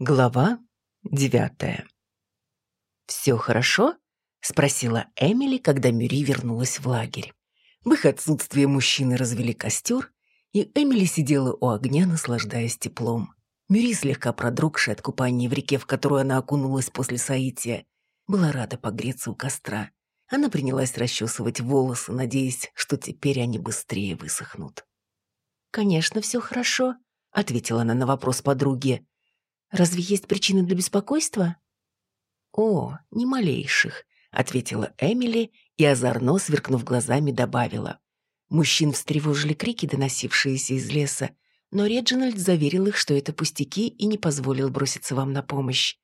Глава девятая. «Все хорошо?» — спросила Эмили, когда Мюри вернулась в лагерь. В их отсутствие мужчины развели костер, и Эмили сидела у огня, наслаждаясь теплом. Мюри, слегка продрогшая от купания в реке, в которую она окунулась после соития, была рада погреться у костра. Она принялась расчесывать волосы, надеясь, что теперь они быстрее высохнут. «Конечно, все хорошо», — ответила она на вопрос подруги. Разве есть причины для беспокойства?» «О, ни малейших», — ответила Эмили и, озорно сверкнув глазами, добавила. Мужчин встревожили крики, доносившиеся из леса, но Реджинальд заверил их, что это пустяки, и не позволил броситься вам на помощь.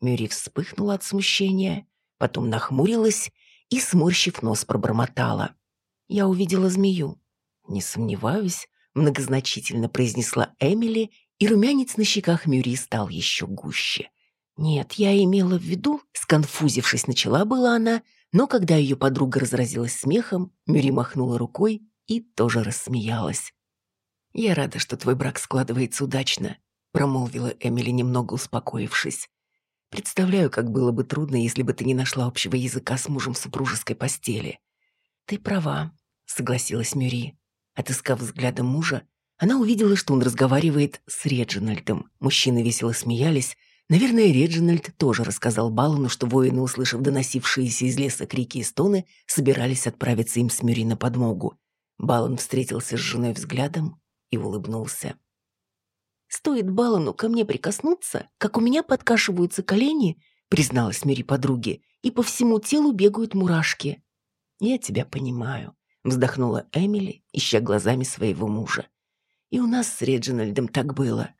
Мюри вспыхнула от смущения, потом нахмурилась и, сморщив нос, пробормотала. «Я увидела змею». «Не сомневаюсь», — многозначительно произнесла Эмили и румянец на щеках Мюри стал еще гуще. «Нет, я имела в виду...» — сконфузившись, начала была она, но когда ее подруга разразилась смехом, Мюри махнула рукой и тоже рассмеялась. «Я рада, что твой брак складывается удачно», — промолвила Эмили, немного успокоившись. «Представляю, как было бы трудно, если бы ты не нашла общего языка с мужем в супружеской постели». «Ты права», — согласилась Мюри. Отыскав взглядом мужа, она увидела, что он разговаривает с Реджинальдом. Мужчины весело смеялись. Наверное, Реджинальд тоже рассказал Балану, что воины, услышав доносившиеся из леса крики и стоны, собирались отправиться им с Мюри на подмогу. Балан встретился с женой взглядом и улыбнулся. «Стоит Балану ко мне прикоснуться, как у меня подкашиваются колени», призналась Мюри подруге, «и по всему телу бегают мурашки». «Я тебя понимаю», вздохнула Эмили, ища глазами своего мужа. И у нас с Реджинальдом так было».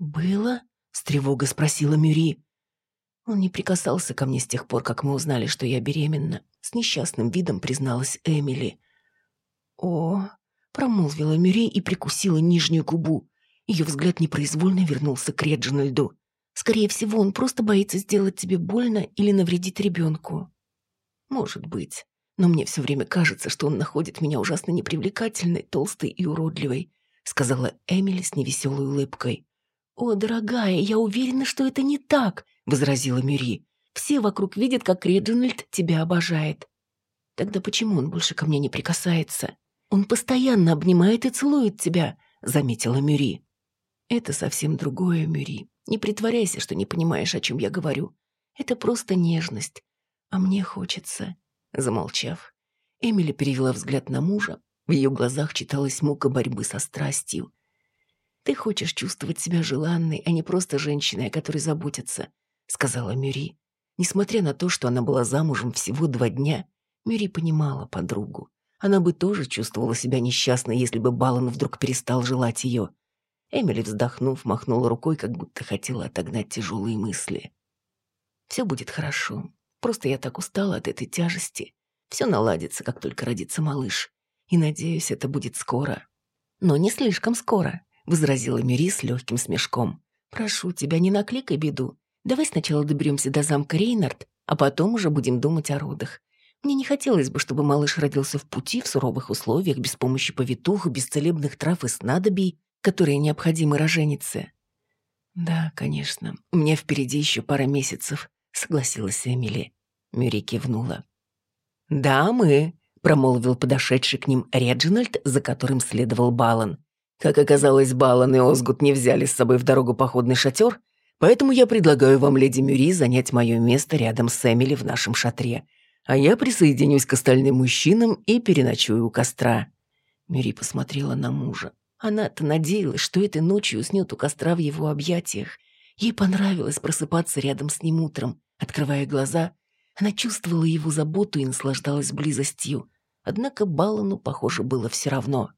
«Было?» — с тревогой спросила Мюри. Он не прикасался ко мне с тех пор, как мы узнали, что я беременна. С несчастным видом призналась Эмили. «О!» — промолвила Мюри и прикусила нижнюю губу. Ее взгляд непроизвольно вернулся к Реджинальду. «Скорее всего, он просто боится сделать тебе больно или навредить ребенку». «Может быть. Но мне все время кажется, что он находит меня ужасно непривлекательной, толстой и уродливой. — сказала Эмили с невеселой улыбкой. «О, дорогая, я уверена, что это не так», — возразила Мюри. «Все вокруг видят, как Реджинальд тебя обожает». «Тогда почему он больше ко мне не прикасается?» «Он постоянно обнимает и целует тебя», — заметила Мюри. «Это совсем другое, Мюри. Не притворяйся, что не понимаешь, о чем я говорю. Это просто нежность. А мне хочется...» Замолчав, Эмили перевела взгляд на мужа, в ее глазах читалась мука борьбы со страстью. «Ты хочешь чувствовать себя желанной, а не просто женщиной, о которой заботятся», — сказала Мюри. Несмотря на то, что она была замужем всего два дня, Мюри понимала подругу. Она бы тоже чувствовала себя несчастной, если бы Балан вдруг перестал желать ее. Эмили, вздохнув, махнула рукой, как будто хотела отогнать тяжелые мысли. «Все будет хорошо. Просто я так устала от этой тяжести. Все наладится, как только родится малыш и надеюсь, это будет скоро». «Но не слишком скоро», — возразила Мюри с легким смешком. «Прошу тебя, не накликай беду. Давай сначала доберемся до замка Рейнард, а потом уже будем думать о родах. Мне не хотелось бы, чтобы малыш родился в пути в суровых условиях, без помощи повитух, без целебных трав и снадобий, которые необходимы роженице». «Да, конечно. У меня впереди еще пара месяцев», — согласилась Эмили. Мюри кивнула. «Да, мы», промолвил подошедший к ним Реджинальд, за которым следовал Балан. Как оказалось, Балан и Озгут не взяли с собой в дорогу походный шатер, поэтому я предлагаю вам, леди Мюри, занять мое место рядом с Эмили в нашем шатре, а я присоединюсь к остальным мужчинам и переночую у костра». Мюри посмотрела на мужа. Она-то надеялась, что этой ночью уснет у костра в его объятиях. Ей понравилось просыпаться рядом с ним утром. Открывая глаза, она чувствовала его заботу и наслаждалась близостью. Однако Балану, похоже, было все равно.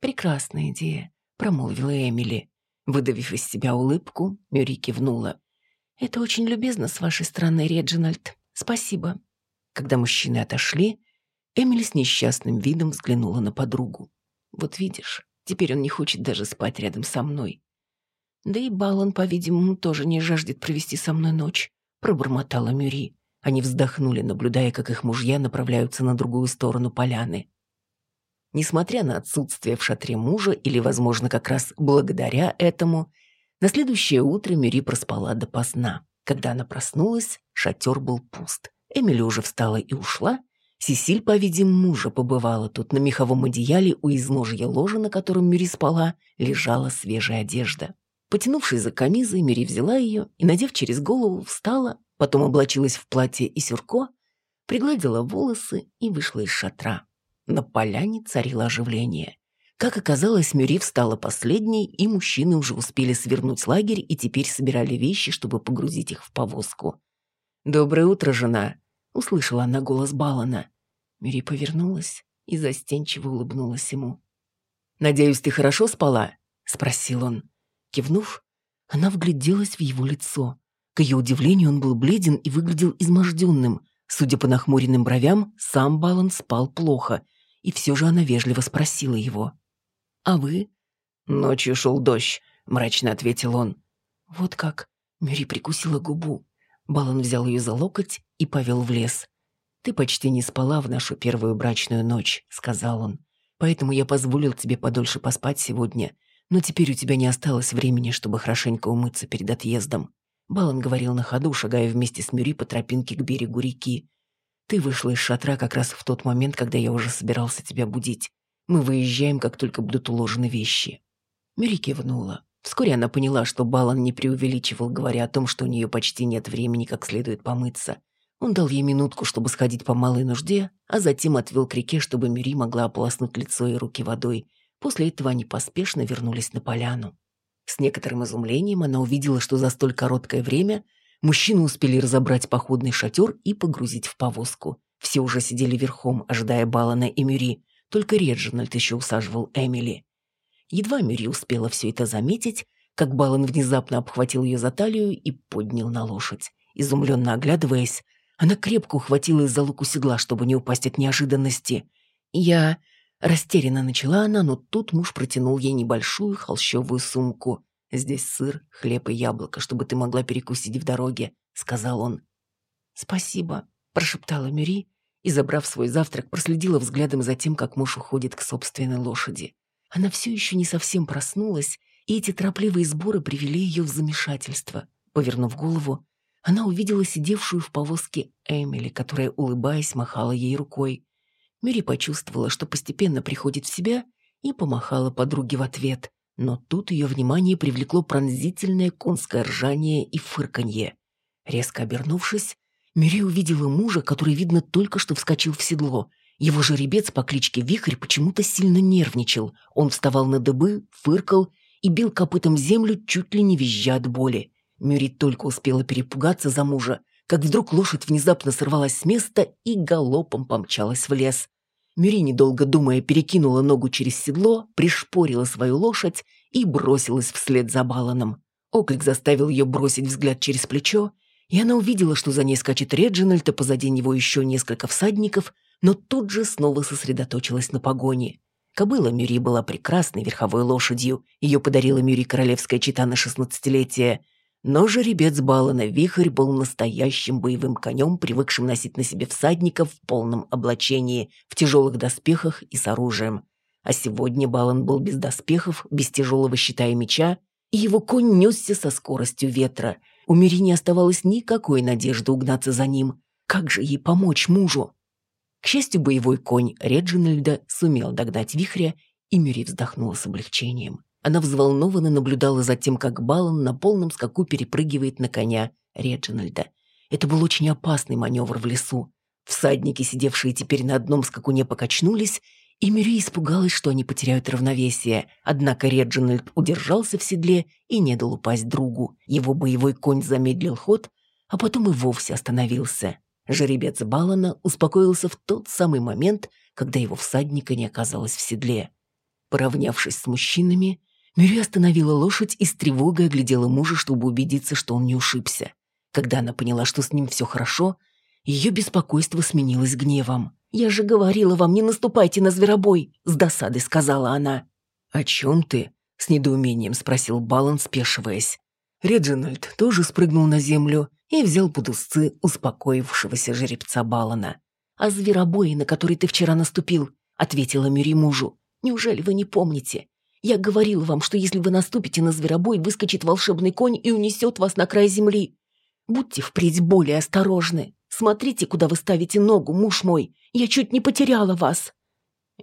«Прекрасная идея», — промолвила Эмили. Выдавив из себя улыбку, Мюри кивнула. «Это очень любезно с вашей стороны, Реджинальд. Спасибо». Когда мужчины отошли, Эмили с несчастным видом взглянула на подругу. «Вот видишь, теперь он не хочет даже спать рядом со мной». «Да и Балан, по-видимому, тоже не жаждет провести со мной ночь», — пробормотала Мюри. Они вздохнули, наблюдая, как их мужья направляются на другую сторону поляны. Несмотря на отсутствие в шатре мужа, или, возможно, как раз благодаря этому, На следующее утро Мюри проспала допоздна. Когда она проснулась, шатер был пуст. Эмили уже встала и ушла. Сесиль, по-видимому, уже побывала тут. На меховом одеяле у изножья ложа, на котором Мюри спала, лежала свежая одежда. Потянувшись за камизой, Мюри взяла ее и, надев через голову, встала, потом облачилась в платье и сюрко, пригладила волосы и вышла из шатра. На поляне царило оживление. Как оказалось, Мюри встала последней, и мужчины уже успели свернуть лагерь и теперь собирали вещи, чтобы погрузить их в повозку. «Доброе утро, жена!» — услышала она голос Балана. Мюри повернулась и застенчиво улыбнулась ему. «Надеюсь, ты хорошо спала?» — спросил он. Кивнув, она вгляделась в его лицо. К ее удивлению, он был бледен и выглядел изможденным. Судя по нахмуренным бровям, сам Балан спал плохо, и все же она вежливо спросила его. «А вы?» «Ночью шел дождь», — мрачно ответил он. «Вот как?» Мюри прикусила губу. Балан взял ее за локоть и повел в лес. «Ты почти не спала в нашу первую брачную ночь», — сказал он. «Поэтому я позволил тебе подольше поспать сегодня, но теперь у тебя не осталось времени, чтобы хорошенько умыться перед отъездом». Балан говорил на ходу, шагая вместе с Мюри по тропинке к берегу реки. «Ты вышла из шатра как раз в тот момент, когда я уже собирался тебя будить. Мы выезжаем, как только будут уложены вещи». Мюри кивнула. Вскоре она поняла, что Балан не преувеличивал, говоря о том, что у нее почти нет времени как следует помыться. Он дал ей минутку, чтобы сходить по малой нужде, а затем отвел к реке, чтобы Мюри могла ополоснуть лицо и руки водой. После этого они поспешно вернулись на поляну. С некоторым изумлением она увидела, что за столь короткое время мужчины успели разобрать походный шатер и погрузить в повозку. Все уже сидели верхом, ожидая Балана и Мюри. Только Реджинальд еще усаживал Эмили. Едва Мюри успела все это заметить, как Балан внезапно обхватил ее за талию и поднял на лошадь. Изумленно оглядываясь, она крепко ухватилась за луку седла, чтобы не упасть от неожиданности. Я... Растерянно начала она, но тут муж протянул ей небольшую холщовую сумку. «Здесь сыр, хлеб и яблоко, чтобы ты могла перекусить в дороге», — сказал он. «Спасибо», — прошептала Мюри и, забрав свой завтрак, проследила взглядом за тем, как муж уходит к собственной лошади. Она все еще не совсем проснулась, и эти торопливые сборы привели ее в замешательство. Повернув голову, она увидела сидевшую в повозке Эмили, которая, улыбаясь, махала ей рукой. Мюри почувствовала, что постепенно приходит в себя, и помахала подруге в ответ. Но тут ее внимание привлекло пронзительное конское ржание и фырканье. Резко обернувшись, Мюри увидела мужа, который, видно, только что вскочил в седло. Его жеребец по кличке Вихрь почему-то сильно нервничал. Он вставал на дыбы, фыркал и бил копытом землю, чуть ли не визжа от боли. Мюри только успела перепугаться за мужа, как вдруг лошадь внезапно сорвалась с места и галопом помчалась в лес. Мюри, недолго думая, перекинула ногу через седло, пришпорила свою лошадь и бросилась вслед за Баланом. Оклик заставил ее бросить взгляд через плечо, и она увидела, что за ней скачет Реджинальд, а позади него еще несколько всадников, но тут же снова сосредоточилась на погоне. Кобыла Мюри была прекрасной верховой лошадью, ее подарила Мюри королевская чита на шестнадцатилетие, но жеребец Балана Вихрь был настоящим боевым конем, привыкшим носить на себе всадников в полном облачении, в тяжелых доспехах и с оружием. А сегодня Балан был без доспехов, без тяжелого щита и меча, и его конь несся со скоростью ветра – у Мири не оставалось никакой надежды угнаться за ним. Как же ей помочь мужу? К счастью, боевой конь Реджинальда сумел догнать вихря, и Мюри вздохнула с облегчением. Она взволнованно наблюдала за тем, как Балан на полном скаку перепрыгивает на коня Реджинальда. Это был очень опасный маневр в лесу. Всадники, сидевшие теперь на одном скакуне, покачнулись, и Мюри испугалась, что они потеряют равновесие, однако Реджинальд удержался в седле и не дал упасть другу. Его боевой конь замедлил ход, а потом и вовсе остановился. Жеребец Балана успокоился в тот самый момент, когда его всадника не оказалось в седле. Поравнявшись с мужчинами, Мюри остановила лошадь и с тревогой оглядела мужа, чтобы убедиться, что он не ушибся. Когда она поняла, что с ним все хорошо, ее беспокойство сменилось гневом. «Я же говорила вам, не наступайте на зверобой!» — с досадой сказала она. «О чем ты?» — с недоумением спросил Балан, спешиваясь. Реджинальд тоже спрыгнул на землю и взял под узцы успокоившегося жеребца Балана. «О зверобое, на который ты вчера наступил», — ответила Мюри мужу. «Неужели вы не помните? Я говорил вам, что если вы наступите на зверобой, выскочит волшебный конь и унесет вас на край земли. Будьте впредь более осторожны. Смотрите, куда вы ставите ногу, муж мой. Я чуть не потеряла вас».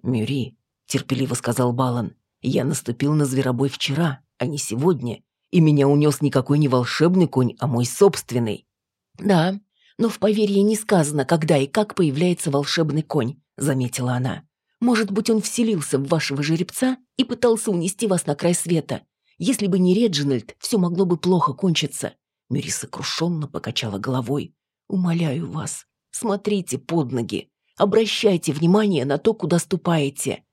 «Мюри», — терпеливо сказал Балан, — «я наступил на зверобой вчера, а не сегодня, и меня унес никакой не волшебный конь, а мой собственный». «Да, но в поверье не сказано, когда и как появляется волшебный конь», — заметила она. «Может быть, он вселился в вашего жеребца и пытался унести вас на край света. Если бы не Реджинальд, все могло бы плохо кончиться». Мюри сокрушенно покачала головой. «Умоляю вас, смотрите под ноги, обращайте внимание на то, куда ступаете».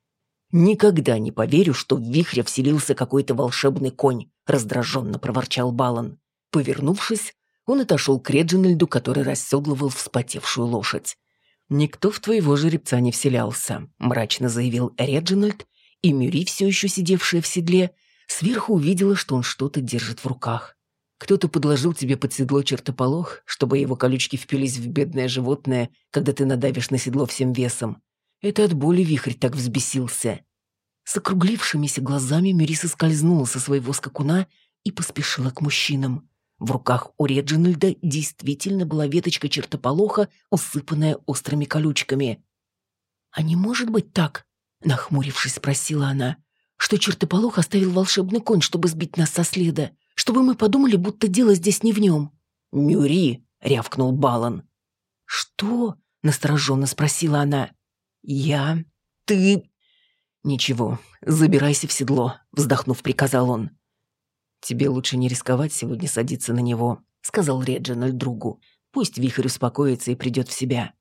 «Никогда не поверю, что в вихре вселился какой-то волшебный конь», раздраженно проворчал Балан. Повернувшись, он отошел к Реджинальду, который расседлывал вспотевшую лошадь. «Никто в твоего жеребца не вселялся», — мрачно заявил Реджинальд, и Мюри, все еще сидевшая в седле, сверху увидела, что он что-то держит в руках. «Кто-то подложил тебе под седло чертополох, чтобы его колючки впились в бедное животное, когда ты надавишь на седло всем весом. Это от боли вихрь так взбесился». С округлившимися глазами Мюри соскользнула со своего скакуна и поспешила к мужчинам. В руках у Реджинальда действительно была веточка чертополоха, усыпанная острыми колючками. «А не может быть так?» — нахмурившись, спросила она. «Что чертополох оставил волшебный конь, чтобы сбить нас со следа? Чтобы мы подумали, будто дело здесь не в нем?» «Мюри!» — рявкнул Балан. «Что?» — настороженно спросила она. «Я... ты...» «Ничего, забирайся в седло», — вздохнув, приказал он. «Тебе лучше не рисковать сегодня садиться на него», — сказал Реджинальд другу. «Пусть вихрь успокоится и придет в себя».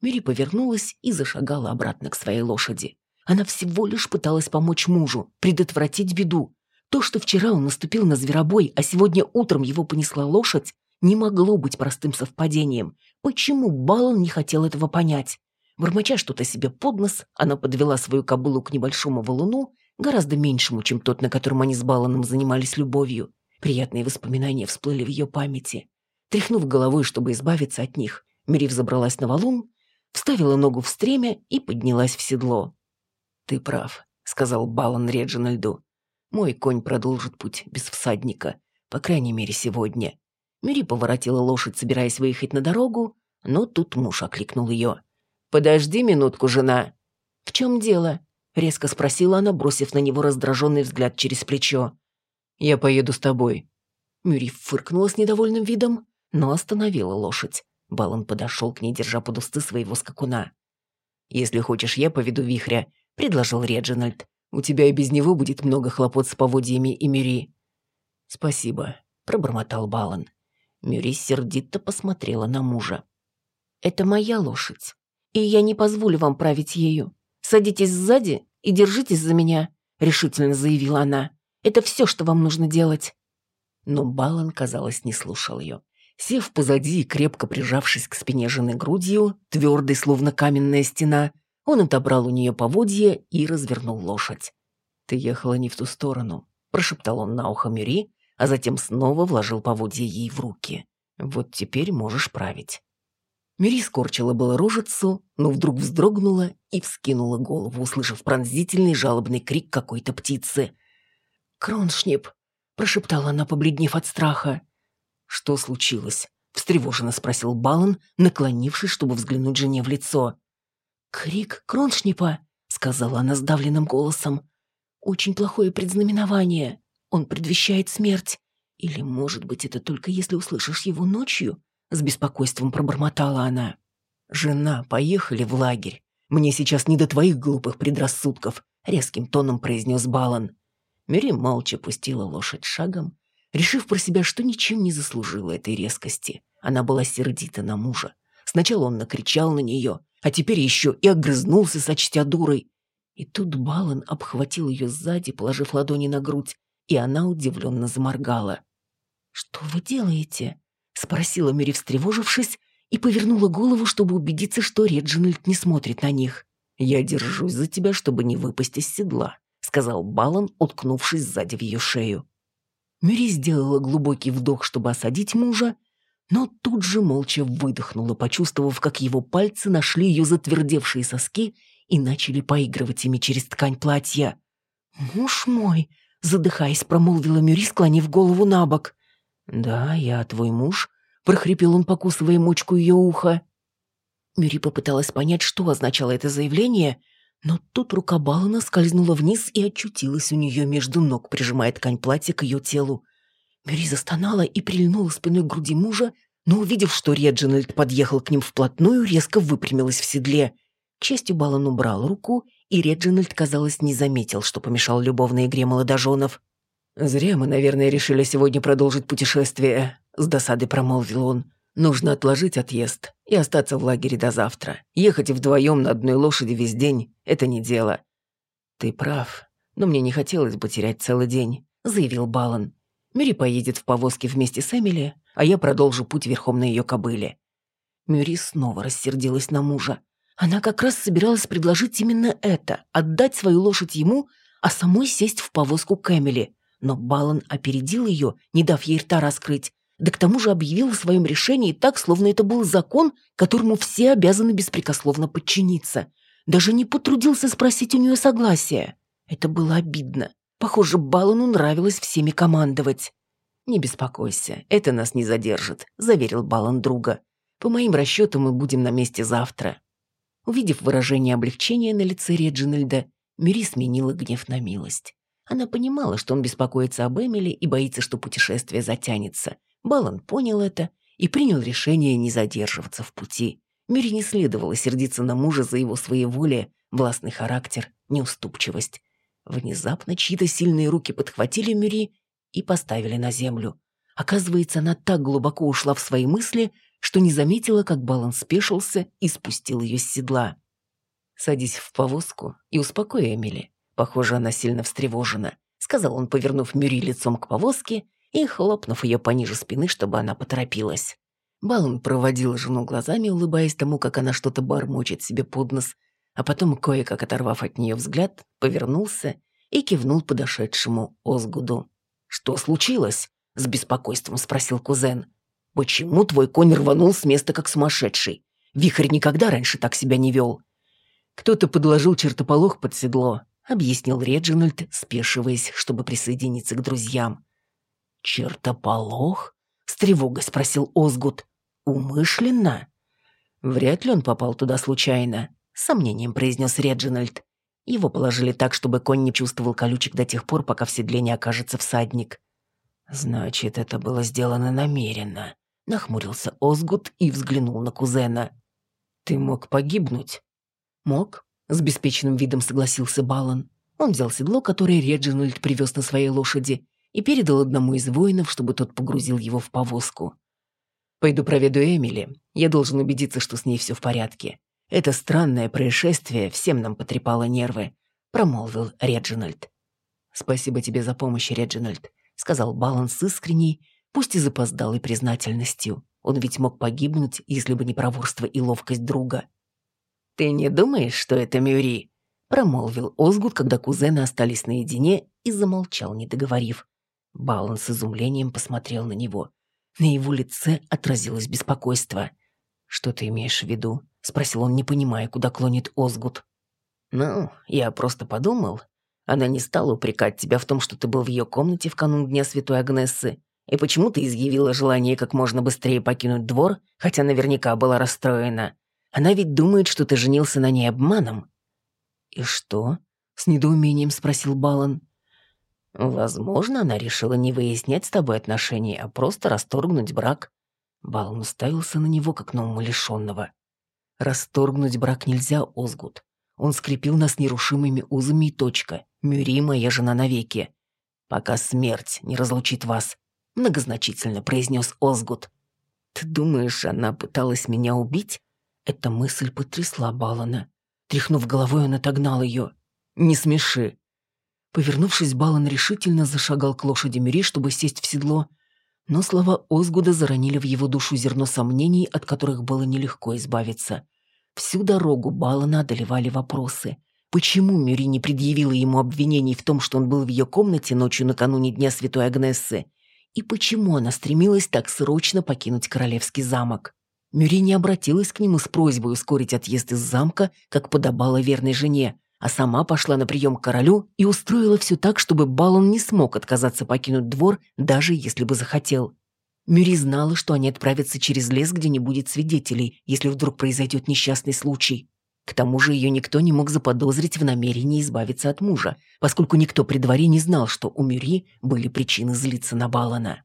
Мюри повернулась и зашагала обратно к своей лошади. Она всего лишь пыталась помочь мужу, предотвратить беду. То, что вчера он наступил на зверобой, а сегодня утром его понесла лошадь, не могло быть простым совпадением. Почему Балан не хотел этого понять? Бормоча что-то себе под нос, она подвела свою кобылу к небольшому валуну гораздо меньшему, чем тот, на котором они с Баланом занимались любовью. Приятные воспоминания всплыли в ее памяти. Тряхнув головой, чтобы избавиться от них, Мири взобралась на валун, вставила ногу в стремя и поднялась в седло. «Ты прав», — сказал Балан Реджинальду. «Мой конь продолжит путь без всадника, по крайней мере, сегодня». Мири поворотила лошадь, собираясь выехать на дорогу, но тут муж окликнул ее. «Подожди минутку, жена». «В чем дело?» — резко спросила она, бросив на него раздраженный взгляд через плечо. «Я поеду с тобой». Мюри фыркнула с недовольным видом, но остановила лошадь. Балан подошел к ней, держа под усты своего скакуна. «Если хочешь, я поведу вихря», — предложил Реджинальд. «У тебя и без него будет много хлопот с поводьями и Мюри». «Спасибо», — пробормотал Балан. Мюри сердито посмотрела на мужа. «Это моя лошадь, и я не позволю вам править ею. Садитесь сзади и держитесь за меня», — решительно заявила она. «Это все, что вам нужно делать». Но Балан, казалось, не слушал ее. Сев позади и крепко прижавшись к спине жены грудью, твердой, словно каменная стена, он отобрал у нее поводья и развернул лошадь. «Ты ехала не в ту сторону», — прошептал он на ухо Мюри, а затем снова вложил поводья ей в руки. «Вот теперь можешь править». Мюри скорчила было рожицу, но вдруг вздрогнула и вскинула голову, услышав пронзительный жалобный крик какой-то птицы. «Кроншнип!» – прошептала она, побледнев от страха. «Что случилось?» – встревоженно спросил Балан, наклонившись, чтобы взглянуть жене в лицо. «Крик Кроншнипа!» – сказала она сдавленным голосом. «Очень плохое предзнаменование. Он предвещает смерть. Или, может быть, это только если услышишь его ночью?» С беспокойством пробормотала она. «Жена, поехали в лагерь. Мне сейчас не до твоих глупых предрассудков», — резким тоном произнес Балан. Мюри молча пустила лошадь шагом, решив про себя, что ничем не заслужила этой резкости. Она была сердита на мужа. Сначала он накричал на нее, а теперь еще и огрызнулся, сочтя дурой. И тут Балан обхватил ее сзади, положив ладони на грудь, и она удивленно заморгала. «Что вы делаете?» — спросила Мюри, встревожившись, и повернула голову, чтобы убедиться, что Реджинальд не смотрит на них. «Я держусь за тебя, чтобы не выпасть из седла», — сказал Балан, уткнувшись сзади в ее шею. Мюри сделала глубокий вдох, чтобы осадить мужа, но тут же молча выдохнула, почувствовав, как его пальцы нашли ее затвердевшие соски и начали поигрывать ими через ткань платья. «Муж мой!» — задыхаясь, промолвила Мюри, склонив голову на бок. «Да, я твой муж», — прохрипел он, покусывая мочку ее уха. Мюри попыталась понять, что означало это заявление, но тут рука Балана скользнула вниз и очутилась у нее между ног, прижимая ткань платья к ее телу. Мюри застонала и прильнула спиной к груди мужа, но, увидев, что Реджинальд подъехал к ним вплотную, резко выпрямилась в седле. К счастью, Балан убрал руку, и Реджинальд, казалось, не заметил, что помешал любовной игре молодоженов. «Зря мы, наверное, решили сегодня продолжить путешествие», — с досадой промолвил он. Нужно отложить отъезд и остаться в лагере до завтра. Ехать вдвоем на одной лошади весь день — это не дело. Ты прав, но мне не хотелось бы терять целый день, заявил Балан. Мюри поедет в повозке вместе с Эмили, а я продолжу путь верхом на ее кобыле. Мюри снова рассердилась на мужа. Она как раз собиралась предложить именно это — отдать свою лошадь ему, а самой сесть в повозку к Эмили. Но Балан опередил ее, не дав ей рта раскрыть, да к тому же объявил о своем решении так, словно это был закон, которому все обязаны беспрекословно подчиниться. Даже не потрудился спросить у нее согласия. Это было обидно. Похоже, Балану нравилось всеми командовать. «Не беспокойся, это нас не задержит», — заверил Балан друга. «По моим расчетам, мы будем на месте завтра». Увидев выражение облегчения на лице Реджинальда, Мюри сменила гнев на милость. Она понимала, что он беспокоится об Эмили и боится, что путешествие затянется, Балан понял это и принял решение не задерживаться в пути. Мюри не следовало сердиться на мужа за его своеволие, властный характер, неуступчивость. Внезапно чьи-то сильные руки подхватили Мюри и поставили на землю. Оказывается, она так глубоко ушла в свои мысли, что не заметила, как Балан спешился и спустил ее с седла. «Садись в повозку и успокой Эмили. Похоже, она сильно встревожена», — сказал он, повернув Мюри лицом к повозке и хлопнув ее пониже спины, чтобы она поторопилась. Балун проводил жену глазами, улыбаясь тому, как она что-то бормочет себе под нос, а потом, кое-как оторвав от нее взгляд, повернулся и кивнул подошедшему Озгуду. «Что случилось?» — с беспокойством спросил кузен. «Почему твой конь рванул с места как сумасшедший? Вихрь никогда раньше так себя не вел». «Кто-то подложил чертополох под седло», — объяснил Реджинальд, спешиваясь, чтобы присоединиться к друзьям. «Чертополох?» — с тревогой спросил Озгут. «Умышленно?» «Вряд ли он попал туда случайно», — сомнением произнес Реджинальд. Его положили так, чтобы конь не чувствовал колючек до тех пор, пока в седле не окажется всадник. «Значит, это было сделано намеренно», — нахмурился Озгут и взглянул на кузена. «Ты мог погибнуть?» «Мог», — с беспечным видом согласился Балан. Он взял седло, которое Реджинальд привез на своей лошади, и передал одному из воинов, чтобы тот погрузил его в повозку. «Пойду проведу Эмили. Я должен убедиться, что с ней все в порядке. Это странное происшествие всем нам потрепало нервы», — промолвил Реджинальд. «Спасибо тебе за помощь, Реджинальд», — сказал Балан с искренней, пусть и запоздалой признательностью. Он ведь мог погибнуть, если бы не проворство и ловкость друга. «Ты не думаешь, что это Мюри?» — промолвил Озгут, когда кузены остались наедине и замолчал, не договорив. Балан с изумлением посмотрел на него. На его лице отразилось беспокойство. «Что ты имеешь в виду?» — спросил он, не понимая, куда клонит Озгут. «Ну, я просто подумал. Она не стала упрекать тебя в том, что ты был в ее комнате в канун Дня Святой Агнессы, и почему ты изъявила желание как можно быстрее покинуть двор, хотя наверняка была расстроена. Она ведь думает, что ты женился на ней обманом». «И что?» — с недоумением спросил Балан. Возможно, она решила не выяснять с тобой отношения, а просто расторгнуть брак. Балн уставился на него, как на умалишенного. Расторгнуть брак нельзя, Озгут. Он скрепил нас нерушимыми узами и точка. Мюри моя жена навеки. Пока смерть не разлучит вас, многозначительно произнес Озгут. Ты думаешь, она пыталась меня убить? Эта мысль потрясла Балана. Тряхнув головой, он отогнал ее. «Не смеши. Повернувшись, Балан решительно зашагал к лошади Мюри, чтобы сесть в седло, но слова Озгуда заронили в его душу зерно сомнений, от которых было нелегко избавиться. Всю дорогу Балана одолевали вопросы. Почему Мюри не предъявила ему обвинений в том, что он был в ее комнате ночью накануне Дня Святой Агнессы? И почему она стремилась так срочно покинуть Королевский замок? Мюри не обратилась к нему с просьбой ускорить отъезд из замка, как подобало верной жене, а сама пошла на прием к королю и устроила все так, чтобы Балон не смог отказаться покинуть двор, даже если бы захотел. Мюри знала, что они отправятся через лес, где не будет свидетелей, если вдруг произойдет несчастный случай. К тому же ее никто не мог заподозрить в намерении избавиться от мужа, поскольку никто при дворе не знал, что у Мюри были причины злиться на Балана.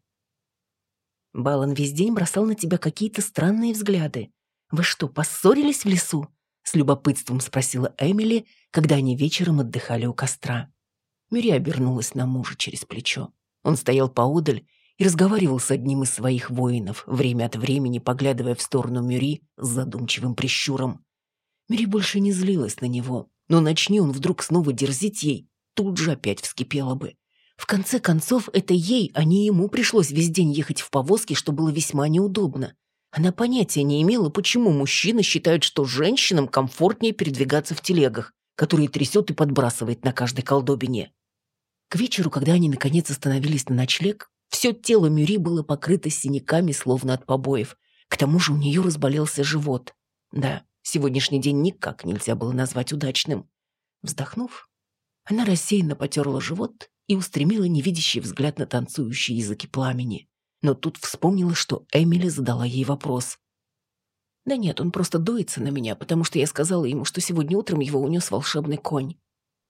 «Балан весь день бросал на тебя какие-то странные взгляды. Вы что, поссорились в лесу?» — с любопытством спросила Эмили, когда они вечером отдыхали у костра. Мюри обернулась на мужа через плечо. Он стоял поодаль и разговаривал с одним из своих воинов, время от времени поглядывая в сторону Мюри с задумчивым прищуром. Мюри больше не злилась на него, но начни он вдруг снова дерзить ей, тут же опять вскипела бы. В конце концов, это ей, а не ему пришлось весь день ехать в повозке, что было весьма неудобно. Она понятия не имела, почему мужчины считают, что женщинам комфортнее передвигаться в телегах, которые трясет и подбрасывает на каждой колдобине. К вечеру, когда они наконец остановились на ночлег, все тело Мюри было покрыто синяками, словно от побоев. К тому же у нее разболелся живот. Да, сегодняшний день никак нельзя было назвать удачным. Вздохнув, она рассеянно потерла живот и устремила невидящий взгляд на танцующие языки пламени. Но тут вспомнила, что Эмили задала ей вопрос. «Да нет, он просто дуется на меня, потому что я сказала ему, что сегодня утром его унес волшебный конь».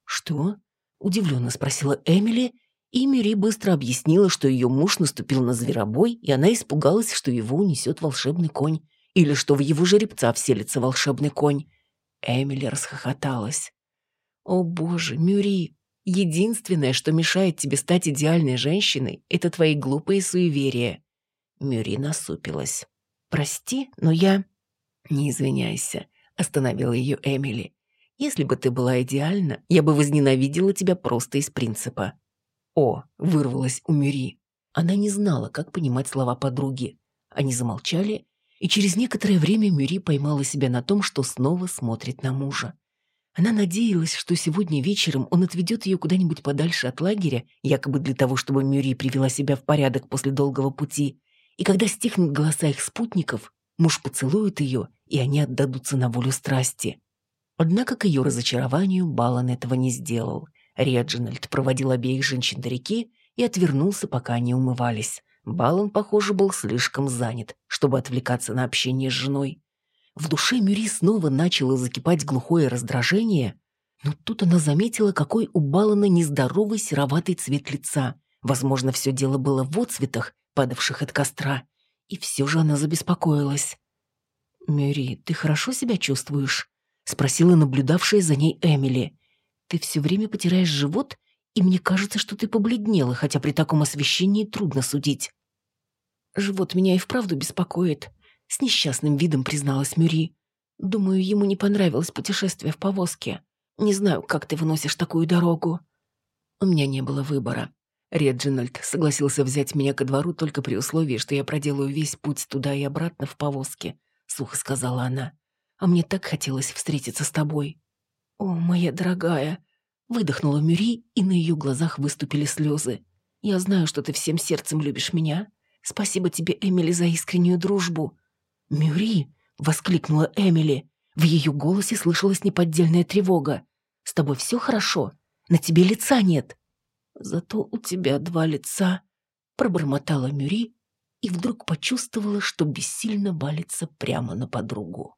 «Что?» – удивленно спросила Эмили и Мюри быстро объяснила, что ее муж наступил на зверобой, и она испугалась, что его унесет волшебный конь, или что в его жеребца вселится волшебный конь. Эмили расхохоталась. «О боже, Мюри, единственное, что мешает тебе стать идеальной женщиной, это твои глупые суеверия». Мюри насупилась. «Прости, но я...» «Не извиняйся», — остановила ее Эмили. «Если бы ты была идеальна, я бы возненавидела тебя просто из принципа. «О!» — вырвалось у Мюри. Она не знала, как понимать слова подруги. Они замолчали, и через некоторое время Мюри поймала себя на том, что снова смотрит на мужа. Она надеялась, что сегодня вечером он отведет ее куда-нибудь подальше от лагеря, якобы для того, чтобы Мюри привела себя в порядок после долгого пути. И когда стихнут голоса их спутников, муж поцелует ее, и они отдадутся на волю страсти. Однако к ее разочарованию Балан этого не сделал — Реджинальд проводил обеих женщин до реки и отвернулся, пока они умывались. Балан, похоже, был слишком занят, чтобы отвлекаться на общение с женой. В душе Мюри снова начало закипать глухое раздражение, но тут она заметила, какой у Балана нездоровый сероватый цвет лица. Возможно, все дело было в отцветах, падавших от костра. И все же она забеспокоилась. «Мюри, ты хорошо себя чувствуешь?» — спросила наблюдавшая за ней Эмили. Ты все время потираешь живот, и мне кажется, что ты побледнела, хотя при таком освещении трудно судить. Живот меня и вправду беспокоит, с несчастным видом призналась Мюри. Думаю, ему не понравилось путешествие в повозке. Не знаю, как ты выносишь такую дорогу. У меня не было выбора. Реджинальд согласился взять меня ко двору только при условии, что я проделаю весь путь туда и обратно в повозке, сухо сказала она. А мне так хотелось встретиться с тобой. «О, моя дорогая!» Выдохнула Мюри, и на ее глазах выступили слезы. «Я знаю, что ты всем сердцем любишь меня. Спасибо тебе, Эмили, за искреннюю дружбу». «Мюри!» — воскликнула Эмили. В ее голосе слышалась неподдельная тревога. «С тобой все хорошо? На тебе лица нет». «Зато у тебя два лица», — пробормотала Мюри и вдруг почувствовала, что бессильно валится прямо на подругу.